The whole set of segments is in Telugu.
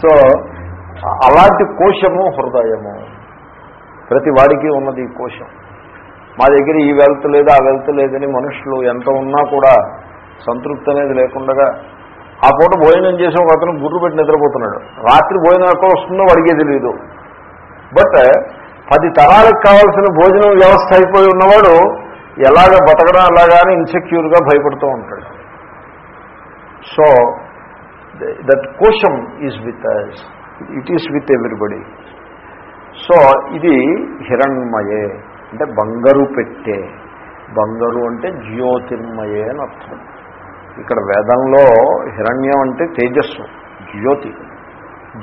సో అలాంటి కోశము హృదయము. ప్రతి వాడికి ఉన్నది ఈ కోశం. మా దగ్గర ఈ వెల్త్ లేదు ఆ వెల్త్ లేదని మనుషులు ఎంత ఉన్నా కూడా సంతృప్తి అనేది లేకుండా ఆ పూట భోజనం చేసి ఒక అతను గుర్రు పెట్టి నిద్రపోతున్నాడు. రాత్రి భోజనం ఎక్కడ వస్తుందో వాడికే తెలియదు బట్ పది తరాలకు కావాల్సిన భోజనం వ్యవస్థ అయిపోయి ఉన్నవాడు ఎలాగ బతకడం అలాగానే ఇన్సెక్యూర్గా భయపడుతూ ఉంటాడు. So that Kosham is with it is with everybody so ఇది హిరణ్మయే అంటే బంగారు పెట్టే. బంగారు అంటే జ్యోతిర్మయే అని అర్థం. ఇక్కడ వేదంలో హిరణ్యం అంటే తేజస్సు జ్యోతి.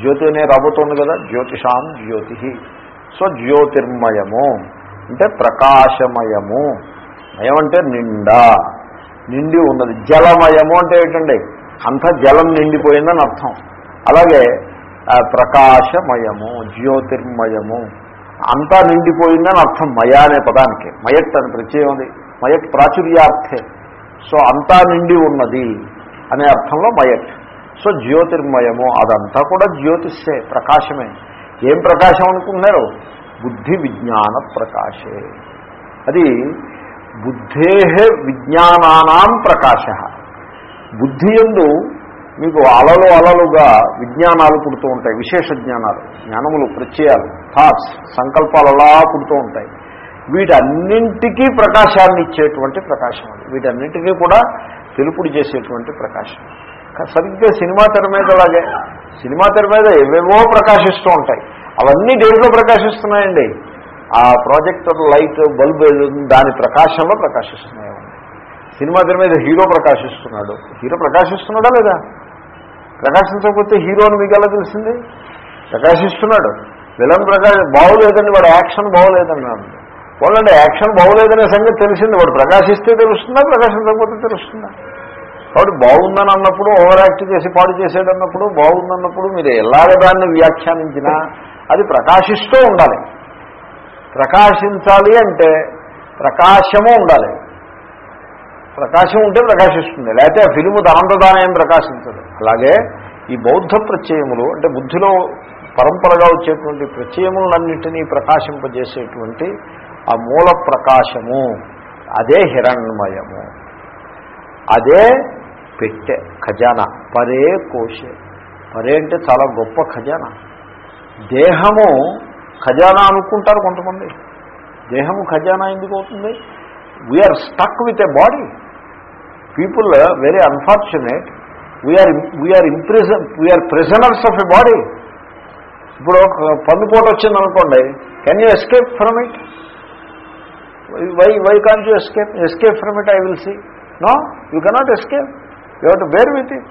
జ్యోతి అనే రాబోతోంది కదా జ్యోతిషాం జ్యోతి. సో జ్యోతిర్మయము అంటే ప్రకాశమయము. మయం అంటే నిండా. నిండి ఉన్నది. జలమయము అంటే ఏంటండి? అంతా జలం నిండిపోయిందని అర్థం. అలాగే ప్రకాశమయము జ్యోతిర్మయము అంతా నిండిపోయిందని అర్థం మయ అనే పదానికి. మయట్ అని ప్రత్యయం అది మయట్ ప్రాచుర్యార్థే. సో అంతా నిండి ఉన్నది అనే అర్థంలో మయట్ సో జ్యోతిర్మయము అదంతా కూడా జ్యోతిష్యే ప్రకాశమే. ఏం ప్రకాశం అనుకుంటున్నారు? బుద్ధి విజ్ఞాన ప్రకాశే. అది బుద్ధే విజ్ఞానానాం ప్రకాశ. బుద్ధి ఎందు మీకు అలలు అలలుగా విజ్ఞానాలు పుడుతూ ఉంటాయి విశేష జ్ఞానాలు జ్ఞానములు ప్రత్యయాలు థాట్స్ సంకల్పాలు అలా పుడుతూ ఉంటాయి. వీటన్నింటికీ ప్రకాశాన్ని ఇచ్చేటువంటి ప్రకాశం అది. వీటన్నింటికీ కూడా తెలుపుడు చేసేటువంటి ప్రకాశం. సరిగ్గా సినిమా తెర మీద అలాగే సినిమా తెర మీద ఏవేవో ప్రకాశిస్తూ ఉంటాయి. అవన్నీ దేంట్లో ప్రకాశిస్తున్నాయండి? ఆ ప్రాజెక్టర్ లైట్ బల్బ్ దాని ప్రకాశంలో ప్రకాశిస్తున్నాయి. సినిమా తెర మీద హీరో ప్రకాశిస్తున్నాడు. హీరో ప్రకాశిస్తున్నాడా లేదా? ప్రకాశించకపోతే హీరోని మీకు ఎలా తెలిసింది? ప్రకాశిస్తున్నాడు. విలన్ ప్రకాశ బాగోలేదండి వాడు యాక్షన్ బాగోలేదన్నాడు. వాళ్ళండి యాక్షన్ బాగోలేదనే సంగతి తెలిసింది. వాడు ప్రకాశిస్తే తెలుస్తుందా ప్రకాశించకపోతే తెలుస్తుందా? కాబట్టి బాగుందని అన్నప్పుడు ఓవర్ యాక్ట్ చేసి పాడు చేసాడు అన్నప్పుడు బాగుందన్నప్పుడు మీరు ఎలాగ దాన్ని వ్యాఖ్యానించినా అది ప్రకాశిస్తూ ఉండాలి. ప్రకాశించాలి అంటే ప్రకాశము ఉండాలి. ప్రకాశం ఉంటే ప్రకాశిస్తుంది. లేకపోతే ఆ ఫిలిము దానంతదానం ప్రకాశించదు. అలాగే ఈ బౌద్ధ ప్రత్యయములు అంటే బుద్ధిలో పరంపరగా వచ్చేటువంటి ప్రత్యయములన్నింటినీ ప్రకాశింపజేసేటువంటి ఆ మూల ప్రకాశము. అదే హిరణ్మయము. అదే పెట్టె ఖజానా. పరే కోశే. పరే అంటే చాలా గొప్ప ఖజానా. దేహము ఖజానా అనుకుంటారు కొంతమంది. దేహము ఖజానా ఎందుకు అవుతుంది? We are stuck with a body people very unfortunate we are we are imprison we are prisoners of a body ఇప్పుడు ఒక పన్నుపోటు వచ్చింది అనుకోండి. Can you escape from it why why can't you escape escape from it I will see no you cannot escape you have to bear with it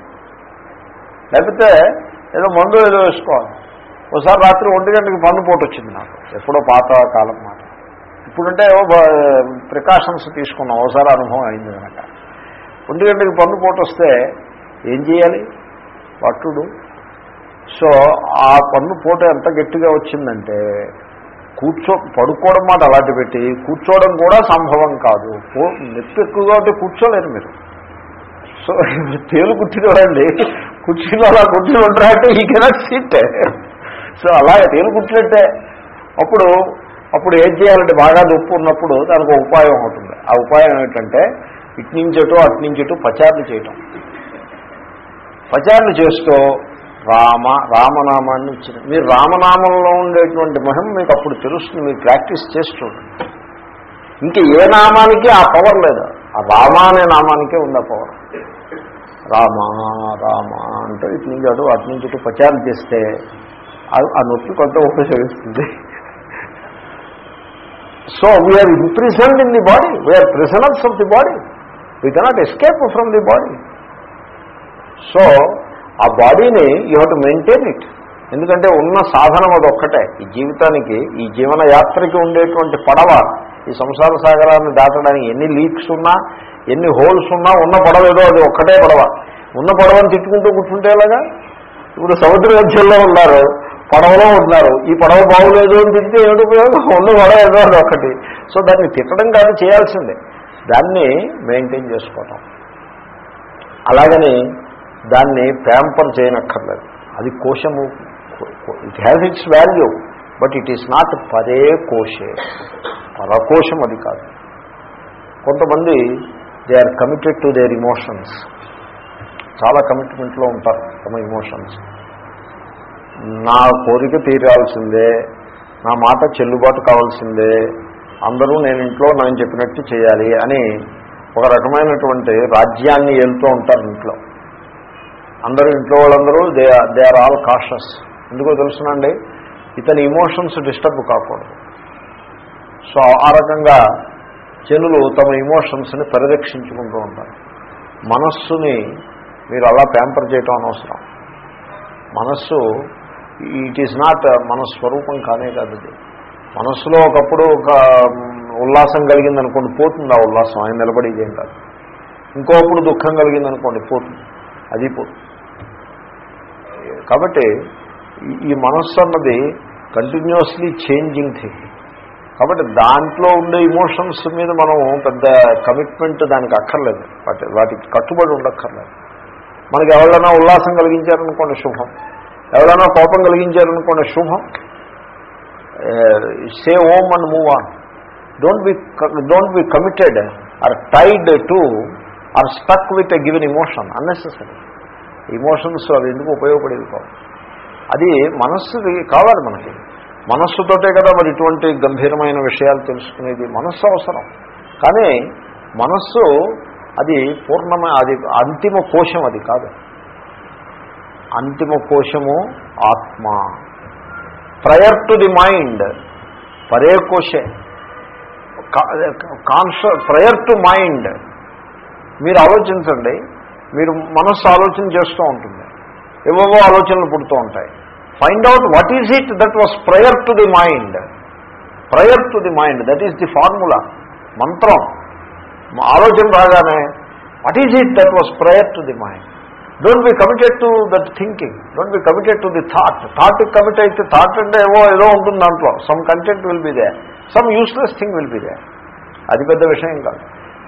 లేకపోతే ఏదో మందు ఏదో వేసుకోవాలి. ఒకసారి రాత్రి ఒంటి గంటకి పన్నుపోటు వచ్చింది నాకు. ఎప్పుడో పాత కాలం మాట. ఇప్పుడంటే ఏవో ప్రికాషన్స్ తీసుకున్నాం. ఒకసారి అనుభవం అయింది కనుక ఒంటి గంటకి పూట వస్తే ఏం చేయాలి? పట్టుడు. సో ఆ పన్ను పూట ఎంత గట్టిగా వచ్చిందంటే కూర్చో పడుకోవడం మాట అలాంటి పెట్టి కూర్చోవడం కూడా సంభవం కాదు. కూ- నొప్పి ఎక్కువగా ఉంటే కూర్చోలేరు మీరు. సో తేలు కుట్టినవాడండి కుర్చీలో అలా కుర్చీలు ఉంటారా అంటే ఈ కెనాట్ సీట్ సో అలా తేలు కుట్టినట్టే. అప్పుడు అప్పుడు ఏం చేయాలంటే బాగా నొప్పి ఉన్నప్పుడు దానికి ఒక ఉపాయం ఉంటుంది ఆ ఉపాయం ఏంటంటే ఇట్నించటో అట్నించటో పచారులు చేయటం. పచారులు చేస్తూ రామ రామనామాన్ని ఇచ్చిన. మీరు రామనామంలో ఉండేటువంటి మహిమ మీకు అప్పుడు తెలుస్తుంది మీరు ప్రాక్టీస్ చేసి ఇంకా ఏ నామానికి ఆ పవర్ లేదు. ఆ రామ అనే నామానికే ఉంది ఆ పవర్ రామ రామ అంటే ఇటు నుంచి అటు అటు నుంచి ఇటు ప్రచారం చేస్తే ఆ- ఆ నొప్పి కొంత ఉపయోగిస్తుంది so we are imprisoned in the body we are prisoners of the body we cannot escape from the body so ఆ బాడీని you have to maintain it ఎందుకంటే ఉన్న సాధనం అది ఒక్కటే ఈ జీవితానికి ఈ జీవన యాత్రకి ఉండేటువంటి పడవ ఈ సంసార సాగరాన్ని దాటడానికి ఎన్ని లీక్స్ ఉన్నా ఎన్ని హోల్స్ ఉన్నా ఉన్న పడవ ఏదో అది ఒక్కటే పడవ. ఉన్న పడవని తిట్టుకుంటూ కూర్చుంటే ఎలాగా? ఇప్పుడు సముద్ర మధ్యంలో ఉన్నారు పడవలో ఉన్నారు. ఈ పడవ బాగులేదు అని తింటే ఏమిటి ఉపయోగం? ఉన్న పడవ ఏదో అది ఒక్కటి. సో దాన్ని తిట్టడం కాదు చేయాల్సిందే. దాన్ని మెయింటైన్ చేసుకోవటం. అలాగని దాన్ని ప్యాంపర్ చేయనక్కర్లేదు. అది కోశము it has its value but it is not పరే కోశే. పరకోశం అది కాదు. కొంతమంది they are committed to their emotions చాలా కమిట్మెంట్లో ఉంటారు తమ ఇమోషన్స్ నా కోరిక తీరాల్సిందే నా మాట చెల్లుబాటు కావాల్సిందే అందరూ నేను ఇంట్లో నేను చెప్పినట్టు చేయాలి అని ఒక రకమైనటువంటి రాజ్యాన్ని ఏలుతూ ఉంటారు ఇంట్లో. అందరూ ఇంట్లో వాళ్ళందరూ they they are all cautious. ఎందుకో తెలుసునండి ఇతని ఇమోషన్స్ డిస్టర్బ్ కాకూడదు. సో ఆ రకంగా జనులు తమ ఇమోషన్స్ని పరిరక్షించుకుంటూ ఉంటారు. మనస్సుని మీరు అలా ప్యాంపర్ చేయటం అనవసరం. మనస్సు ఇట్ ఈజ్ నాట్ మన స్వరూపం కానే కాదు మనసులో ఒకప్పుడు ఒక ఉల్లాసం కలిగింది అనుకోండి పోతుంది ఆ ఉల్లాసం ఆయన నిలబడేది ఏం కాదు ఇంకోప్పుడు దుఃఖం కలిగింది అనుకోండి పోతుంది అది పోతుంది. కాబట్టి ఈ- ఈ మనస్సు అన్నది కంటిన్యూస్లీ చేంజింగ్ థింగ్ కాబట్టి దాంట్లో ఉండే ఇమోషన్స్ మీద మనం పెద్ద కమిట్మెంట్ దానికి అక్కర్లేదు. వాటి వాటికి కట్టుబడి ఉండక్కర్లేదు. మనకి ఎవరైనా ఉల్లాసం కలిగించారనుకోండి శుభం. ఎవరైనా కోపం కలిగించారనుకోండి శుభం. Say Om and move on don't be don't be committed or tied to or stuck with a given emotion unnecessary emotions అవి ఎందుకు ఉపయోగపడేది కావు. అది మనస్సుది కావాలి మనకి. మనస్సుతోటే కదా మరి ఇటువంటి గంభీరమైన విషయాలు తెలుసుకునేది. మనస్సు అవసరం. కానీ మనస్సు అది పూర్ణమ అది అంతిమ కోశం అది కాదు. అంతిమ కోశము ఆత్మ. ప్రయర్ టు ది మైండ్ పరే కోశే కాన్ష ప్రయర్ టు మైండ్ మీరు ఆలోచించండి. మీరు మనస్సు ఆలోచన చేస్తూ ఉంటుంది. ఏవేవో ఆలోచనలు పుడుతూ ఉంటాయి. Find out what is it that was prior to the mind prior to the mind that is the formula మంత్రం ఆలోచన రాగానే what is it that was prior to the mind don't be committed to that thinking don't be committed to the thought thought commit అయితే థాట్ అంటే ఏవో ఏదో ఉంటుంది దాంట్లో. Some content will be there some useless thing will be there అది పెద్ద విషయం కాదు.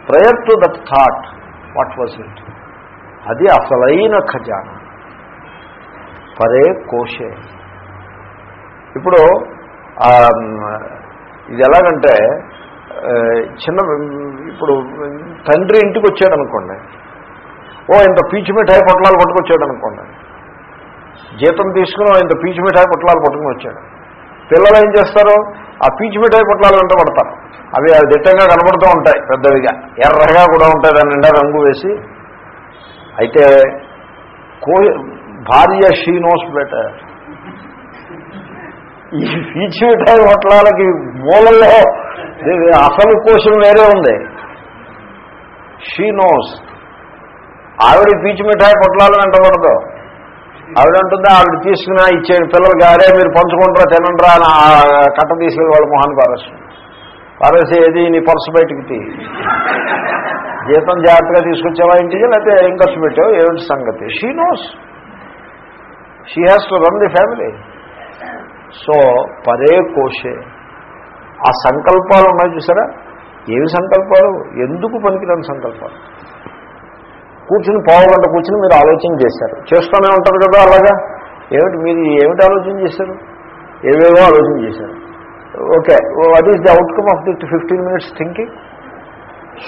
Prior to that thought what was it అది అసలైన ఖజానా. పరే కోశే. ఇప్పుడు ఇది ఎలాగంటే చిన్న ఇప్పుడు తండ్రి ఇంటికి వచ్చాడు అనుకోండి ఓ ఇంత పీచు మిఠాయి పొట్లాలు పట్టుకొచ్చాడు అనుకోండి జీతం తీసుకుని ఇంత పీచు మిఠాయి పొట్లాలు పట్టుకుని వచ్చాడు పిల్లలు ఏం చేస్తారు? ఆ పీచు మిఠాయి పొట్లాలు వెంట పడతారు. అవి అవి దిట్టంగా కనబడుతూ ఉంటాయి పెద్దవిగా. ఎర్రగా కూడా ఉంటాయి దాని నిండా రంగు వేసి. అయితే కో భార్య షీ నోస్ బెటర్ ఈ పీచు మిఠాయి పొట్లాలకి మూలల్లో అసలు కోసం వేరే ఉంది. షీ నోస్ ఆవిడ పీచు మిఠాయి పొట్లాలు వెంటబడదు. ఆవిడ అంటుంది ఆవిడ తీసుకున్నా ఇచ్చే పిల్లలకి అరే మీరు పంచుకుంటారా తినండ్రా అని కట్ట తీసుకెళ్ళి వాళ్ళ మొహాన్ని పారేస్తుంది. పారేసి ఏది నీ పర్సు బయటికి తీ. జీతం జాగ్రత్తగా తీసుకొచ్చావా ఇంటికి లేకపోతే ఏం ఖర్చు పెట్టావు? ఏమిటి సంగతి? She knows she has to run the family so పరే కోసే ఆ సంకల్పాలు ఉన్నాయి చూసారా? ఏవి సంకల్పాలు? ఎందుకు పనికిరాని సంకల్పాలు? కూర్చుని పావుగంట కూర్చుని మీరు ఆలోచన చేశారు. చేస్తూనే ఉంటారు కదా అలాగా? ఏమిటి మీరు ఏమిటి ఆలోచన చేశారు? ఏవేవో ఆలోచన చేశారు. Okay what is the outcome of that fifteen minutes thinking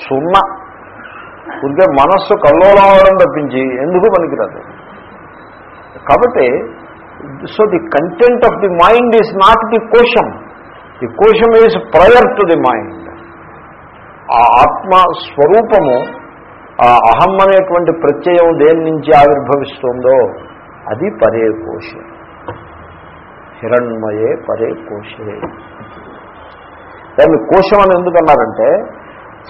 సున్నా. ఉంటే మనస్సు కల్లోలం అవడం తప్పించి ఎందుకు పనికిరాదు? కాబట్టి so the content of the mind is not the Kosham the Kosham is prior to the mind ఆ ఆత్మ స్వరూపము ఆ అహం అనేటువంటి ప్రత్యయం దేని నుంచి ఆవిర్భవిస్తుందో అది పరే కోశే. హిరణ్మయే పరే కోశే. దాన్ని కోశం అని ఎందుకన్నారంటే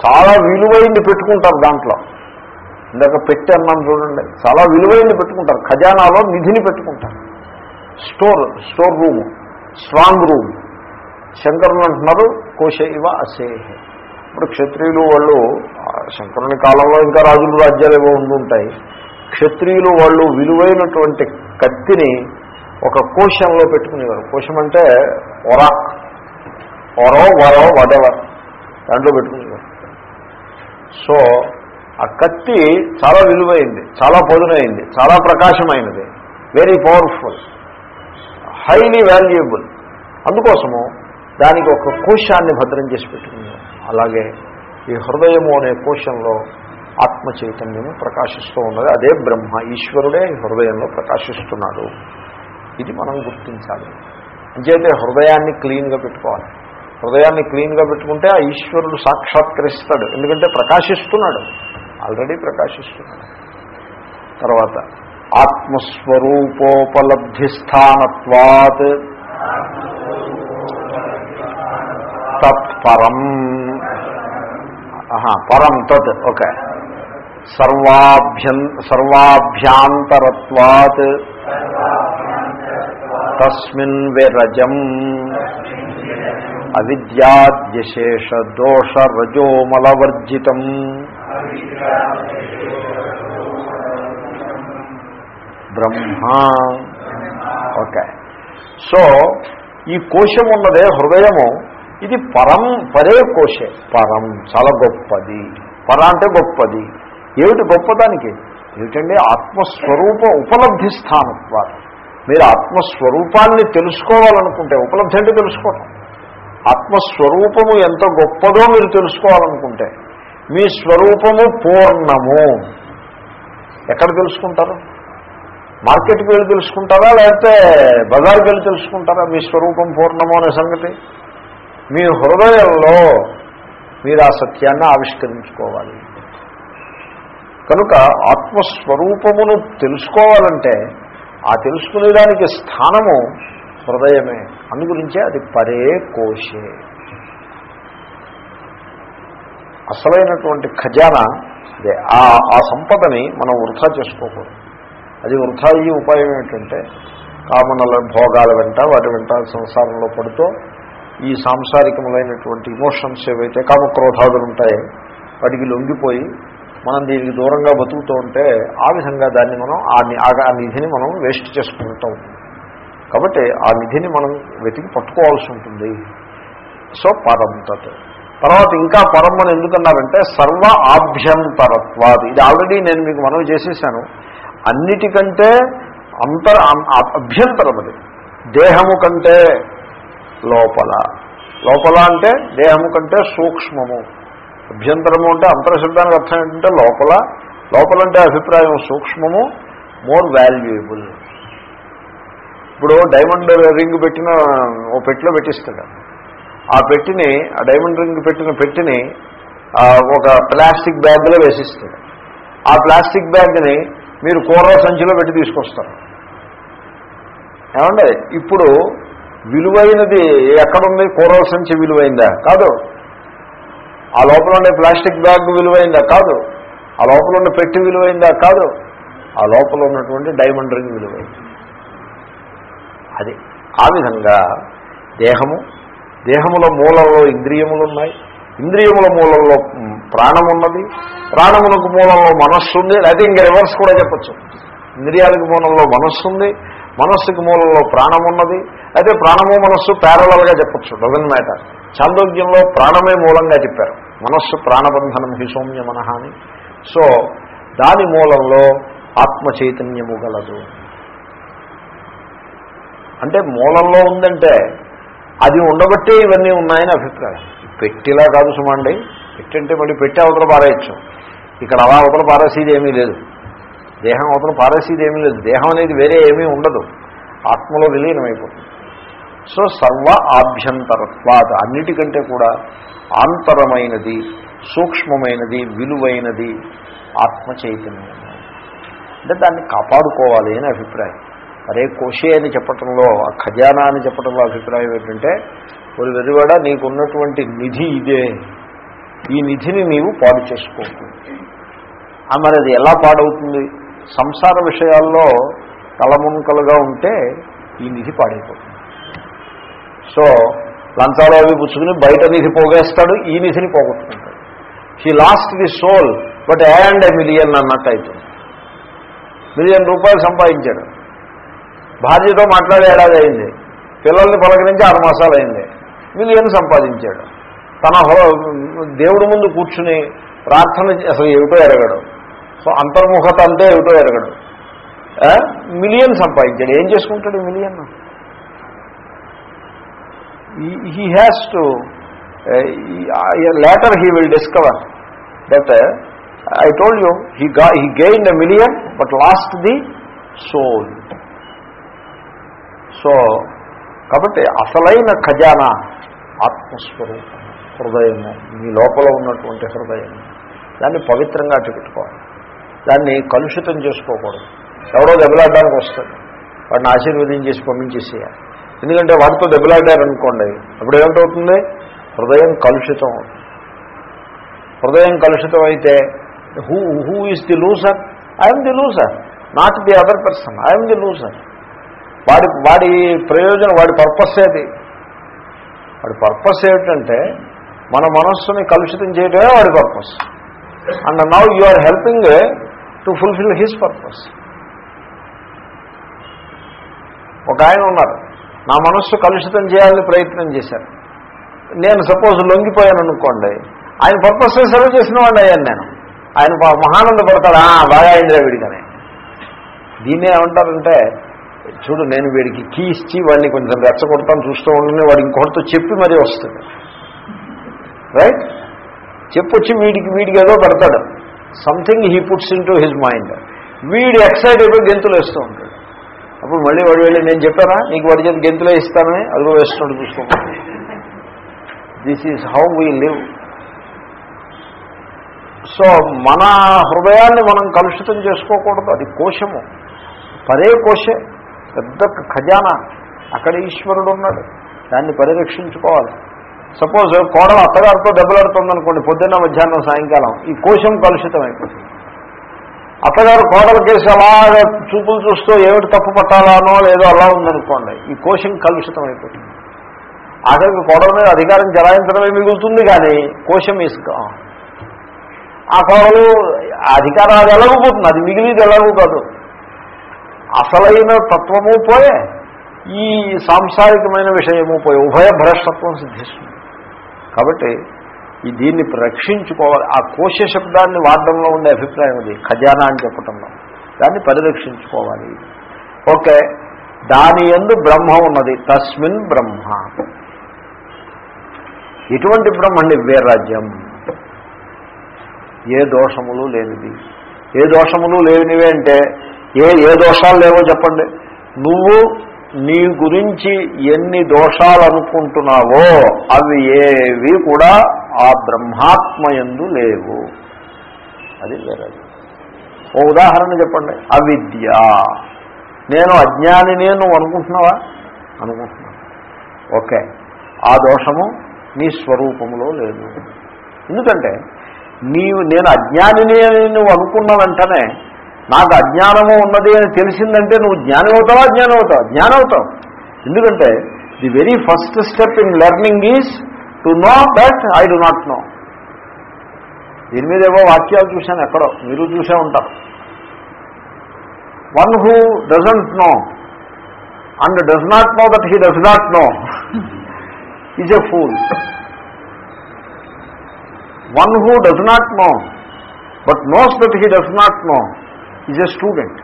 చాలా విలువైంది పెట్టుకుంటారు దాంట్లో. ఇందాక పెట్టి అన్నాను చూడండి చాలా విలువైంది పెట్టుకుంటారు. ఖజానాలో నిధిని పెట్టుకుంటారు. Store store room strong room. శంకరులు అంటున్నారు కోశ ఇవ అసేహే. ఇప్పుడు క్షత్రియులు వాళ్ళు శంకరుని కాలంలో ఇంకా రాజులు రాజ్యాలు ఏవో ఉండుంటాయి క్షత్రియులు వాళ్ళు విలువైనటువంటి కత్తిని ఒక కోశంలో పెట్టుకునేవారు. కోశం అంటే ఒర ఒరో వరో వడెవర్ దాంట్లో పెట్టుకునేవారు. సో ఆ కత్తి చాలా విలువైంది చాలా పదునైంది చాలా ప్రకాశమైనది వెరీ పవర్ఫుల్ హైలీ వాల్యుయబుల్ అందుకోసము దానికి ఒక కోశాన్ని భద్రం చేసి పెట్టుకుంది అలాగే ఈ హృదయము అనే కోశంలో ఆత్మ చైతన్యము ప్రకాశిస్తూ ఉన్నది. అదే బ్రహ్మ ఈశ్వరుడే ఈ హృదయంలో ప్రకాశిస్తున్నాడు. ఇది మనం గుర్తించాలి. అంచేతే హృదయాన్ని క్లీన్గా పెట్టుకోవాలి. హృదయాన్ని క్లీన్గా పెట్టుకుంటే ఆ ఈశ్వరుడు సాక్షాత్కరిస్తాడు. ఎందుకంటే ప్రకాశిస్తున్నాడు. ఆల్రెడీ ప్రకాశిస్తున్నాడు. తర్వాత ఆత్మస్వరూపోపలబ్ధిస్థానత్వాత్ తత్పరం ఆహా, పరం తత్ ఓకే సర్వాభ్యం సర్వాభ్యాంతరత్వాత్ తస్మిన్ విరజం అవిద్యాద్యశేష దోష రజోమలవర్జితం బ్రహ్మ ఓకే సో ఈ కోశం ఉన్నదే హృదయము ఇది పరం పరే కోశే. పరం చాలా గొప్పది. పర అంటే గొప్పది. ఏమిటి గొప్పదానికి? ఏమిటండి? ఆత్మస్వరూప ఉపలబ్ధి స్థానత్వాలు. మీరు ఆత్మస్వరూపాన్ని తెలుసుకోవాలనుకుంటే ఉపలబ్ధి అంటే తెలుసుకోవటం. ఆత్మస్వరూపము ఎంత గొప్పదో మీరు తెలుసుకోవాలనుకుంటే మీ స్వరూపము పూర్ణము. ఎక్కడ తెలుసుకుంటారు? మార్కెట్కి వెళ్ళి తెలుసుకుంటారా? లేకపోతే బజార్కి వెళ్ళి తెలుసుకుంటారా? మీ స్వరూపం పూర్ణము అనే సంగతి? మీ హృదయంలో మీరు ఆ సత్యాన్ని ఆవిష్కరించుకోవాలి. కనుక ఆత్మస్వరూపమును తెలుసుకోవాలంటే ఆ తెలుసుకునేదానికి స్థానము హృదయమే. అందుగురించే అది పరే కోశే. అసలైనటువంటి ఖజానా అదే. ఆ సంపదని మనం వృధా చేసుకోకూడదు. అది వృధా అయ్యే ఉపాయం ఏంటంటే కామనల భోగాల వెంట వాటి వెంట సంసారంలో పడుతూ ఈ సాంసారికములైనటువంటి ఇమోషన్స్ ఏవైతే కామక్రోధాదులు ఉంటాయో వాటికి లొంగిపోయి మనం దీనికి దూరంగా బతుకుతూ ఉంటే ఆ విధంగా దాన్ని మనం ఆ ఆ- నిధిని మనం వేస్ట్ చేసుకుంటూ. కాబట్టి ఆ నిధిని మనం వెతికి పట్టుకోవాల్సి ఉంటుంది. సో పరంతత్ తర్వాత ఇంకా పరం అని ఎందుకన్నారంటే సర్వ ఆభ్యంతరత్వాది. ఇది ఆల్రెడీ నేను మీకు మనవి చేసేసాను. అన్నిటికంటే అంతర అభ్యంతరం అది దేహము కంటే లోపల. లోపల అంటే దేహము కంటే సూక్ష్మము. అభ్యంతరము అంటే అంతరశబ్దానికి అర్థం ఏంటంటే లోపల. లోపలంటే అభిప్రాయం సూక్ష్మము మోర్ వాల్యుయబుల్ ఇప్పుడు డైమండ్ రింగ్ పెట్టిన ఓ పెట్టిలో పెట్టిస్తాడు. ఆ పెట్టిని ఆ డైమండ్ రింగ్ పెట్టిన పెట్టిని ఒక ప్లాస్టిక్ బ్యాగ్లో వేసిస్తాడు. ఆ ప్లాస్టిక్ బ్యాగ్ని మీరు కూర సంచిలో పెట్టి తీసుకొస్తారు. ఏమండి? ఇప్పుడు విలువైనది ఎక్కడుంది? కూరల సంచి విలువైందా? కాదు. ఆ లోపల ఉండే ప్లాస్టిక్ బ్యాగ్ విలువైందా? కాదు. ఆ లోపల ఉండే పెట్టి విలువైందా? కాదు. ఆ లోపల ఉన్నటువంటి డైమండ్ రింగ్ విలువైంది. అది ఆ విధంగా దేహము దేహముల మూలంలో ఇంద్రియములు ఉన్నాయి. ఇంద్రియముల మూలంలో ప్రాణం ఉన్నది. ప్రాణములకు మూలంలో మనస్సు ఉంది. అయితే ఇంకా రివర్స్ కూడా చెప్పచ్చు. ఇంద్రియాలకు మూలంలో మనస్సు ఉంది. మనస్సుకి మూలంలో ప్రాణం ఉన్నది. అయితే ప్రాణము మనస్సు ప్యారలల్గా చెప్పచ్చు డజన్ మ్యాటర్. చాందోగ్యంలో ప్రాణమే మూలంగా చెప్పారు. మనస్సు ప్రాణబంధనం హి సౌమ్య మనహ అని. సో దాని మూలంలో ఆత్మ చైతన్యము గలదు. అంటే మూలంలో ఉందంటే అది ఉండబట్టే ఇవన్నీ ఉన్నాయని అభిప్రాయం. పెట్టిలా కాదు సుమండి. పెట్టి అంటే మళ్ళీ పెట్టి అవతల పారేయచ్చు. ఇక్కడ అలా అవతల పారేసేది ఏమీ లేదు. దేహం అవతల పారేసేది ఏమీ లేదు. దేహం అనేది వేరే ఏమీ ఉండదు. ఆత్మలో విలీనమైపోతుంది. సో సర్వ ఆభ్యంతరత్వాద అన్నిటికంటే కూడా ఆంతరమైనది సూక్ష్మమైనది విలువైనది ఆత్మ చైతన్యం అంటే దాన్ని కాపాడుకోవాలి అని అభిప్రాయం. అరే కోశే అని చెప్పటంలో ఆ ఖజానా అని చెప్పటంలో అభిప్రాయం ఏంటంటే ఒక వెదివాడ నీకున్నటువంటి నిధి ఇదే. ఈ నిధిని నీవు పాడు చేసుకోకు. ఆ మరి అది ఎలా పాడవుతుంది? సంసార విషయాల్లో తలమునకలుగా ఉంటే ఈ నిధి పాడైపోతుంది. సో లంచాలు అవి పుచ్చుకుని బయట నిధి పోగేస్తాడు ఈ నిధిని పోగొట్టుకుంటాడు. He lost the soul but and a million అన్నట్టు అవుతుంది మిలియన్ రూపాయలు సంపాదించాడు. భార్యతో మాట్లాడే ఏడాది అయింది. పిల్లల్ని పలకరించి ఆరు మాసాలు అయింది. మిలియన్ సంపాదించాడు. తన దేవుడి ముందు కూర్చుని ప్రార్థన అసలు ఏమిటో ఎరగడు. సో అంతర్ముఖత అంటే ఏమిటో ఎరగడు. మిలియన్ సంపాదించాడు. ఏం చేసుకుంటాడు million he has to later he will discover that I told you he గా he gain a million but lost the soul so కాబట్టి అసలైన ఖజానా ఆత్మస్వరూపం హృదయము. మీ లోపల ఉన్నటువంటి హృదయం. దాన్ని పవిత్రంగా అట్టు దాన్ని కలుషితం చేసుకోకూడదు. ఎవరో దెబ్బలాడడానికి వస్తుంది వాడిని ఆశీర్వదించేసి పంపించేసేయాలి. ఎందుకంటే వాటితో దెబ్బలాడారనుకోండి అప్పుడు ఏమిటవుతుంది? హృదయం కలుషితం. హృదయం కలుషితం అయితే who who is the loser I'm the loser not the other person I'm the loser వాడి వాడి ప్రయోజనం వాడి పర్పస్ ఏది? వాడి పర్పస్ ఏమిటంటే మన మనస్సుని కలుషితం చేయడమే వాడి purpose and now you are helping to fulfil his purpose ఒక ఆయన ఉన్నారు. నా మనస్సు కలుషితం చేయాలని ప్రయత్నం చేశారు. నేను సపోజ్ లొంగిపోయాను అనుకోండి ఆయన పర్పస్ సర్వ్ చేసిన వాడిని అయ్యాను నేను. ఆయన మహానంద పడతాడా బాగా అయిందిరా వీడికనే దీన్నే ఏమంటారంటే చూడు నేను వీడికి కీ ఇచ్చి వాడిని కొంచెం రెచ్చగొడతాను చూస్తూ ఉండని వాడు ఇంకొకటితో చెప్పి మరీ వస్తుంది రైట్ చెప్పొచ్చి వీడికి వీడికి ఏదో పెడతాడు. Something he puts into his mind వీడు ఎక్సైట్ అయిపోయి గెంతులు వేస్తూ ఉంటాడు. అప్పుడు మళ్ళీ వాడు వెళ్ళి నేను చెప్పానా? నీకు వాడి చేతి గెంతులే ఇస్తానని? అదిగో వేస్తున్నాడు చూసుకోండి this is how we live so మన హృదయాన్ని మనం కలుషితం చేసుకోకూడదు. అది కోశము. పరే కోశే. పెద్ద ఖజానా. అక్కడ ఈశ్వరుడు ఉన్నాడు. దాన్ని పరిరక్షించుకోవాలి. సపోజ్ కోడలు అత్తగారితో దెబ్బలాడుతుందనుకోండి పొద్దున్న మధ్యాహ్నం సాయంకాలం. ఈ కోశం కలుషితం అయిపోతుంది అత్తగారు కోడల కేసు అలాగ చూపులు చూస్తూ ఏమిటి తప్పు పట్టాలానో లేదో అలా ఉందనుకోండి ఈ కోశం కలుషితం అయిపోతుంది. ఆఖరికి కోడల మీద అధికారం చెలాయించడమే మిగులుతుంది కానీ కోశం ఇసుక. ఆ కోడలు అధికారం అది ఎలాగపోతుంది? అది మిగిలిది ఎలాగూ కాదు. అసలైన తత్వము పోయే ఈ సాంసారికమైన విషయము పోయే. ఉభయ భ్రష్టత్వం సిద్ధిస్తుంది. కాబట్టి ఈ దీన్ని రక్షించుకోవాలి. ఆ కోశ శబ్దాన్ని వాడడంలో ఉండే అభిప్రాయం అది ఖజానా అని చెప్పటంలో. దాన్ని పరిరక్షించుకోవాలి. ఓకే దాని ఎందు బ్రహ్మ ఉన్నది. తస్మిన్ బ్రహ్మ. ఎటువంటి బ్రహ్మ అండి వీరాజ్యం ఏ దోషములు లేనిది. ఏ దోషములు లేనివి అంటే ఏ ఏ దోషాలు లేవో చెప్పండి. నువ్వు నీ గురించి ఎన్ని దోషాలు అనుకుంటున్నావో అవి ఏవి కూడా ఆ బ్రహ్మాత్మయందు లేవు. అది లేదు ఓ ఉదాహరణ చెప్పండి. అవిద్య. నేను అజ్ఞాని నువ్వు అనుకుంటున్నావా? అనుకుంటున్నాను ఓకే. ఆ దోషము నీ స్వరూపంలో లేదు. ఎందుకంటే నీవు నేను అజ్ఞానిని అని నువ్వు అనుకున్న వెంటనే నాకు అజ్ఞానము ఉన్నది అని తెలిసిందంటే నువ్వు జ్ఞానం అవుతావా? జ్ఞానం అవుతావు. జ్ఞానం అవుతావు. ఎందుకంటే the very first step in learning is to know that I do not know దీని మీద ఏవో వాక్యాలు చూశాను ఎక్కడో. మీరు చూసే ఉంటారు. One who doesn't know and does not know that he does not know is a fool one who does not know but knows that he does not know is a student